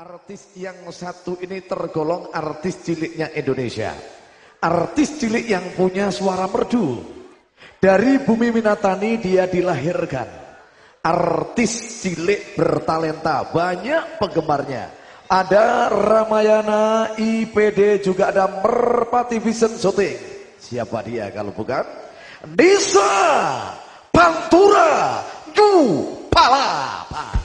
Artis yang satu ini tergolong artis ciliknya Indonesia. Artis cilik yang punya suara merdu. Dari bumi Minatani dia dilahirkan. Artis cilik bertalenta, banyak penggemarnya. Ada Ramayana, IPD, juga ada Merpati Vision Shooting. Siapa dia kalau bukan? Nisa Pantura Du Palapa.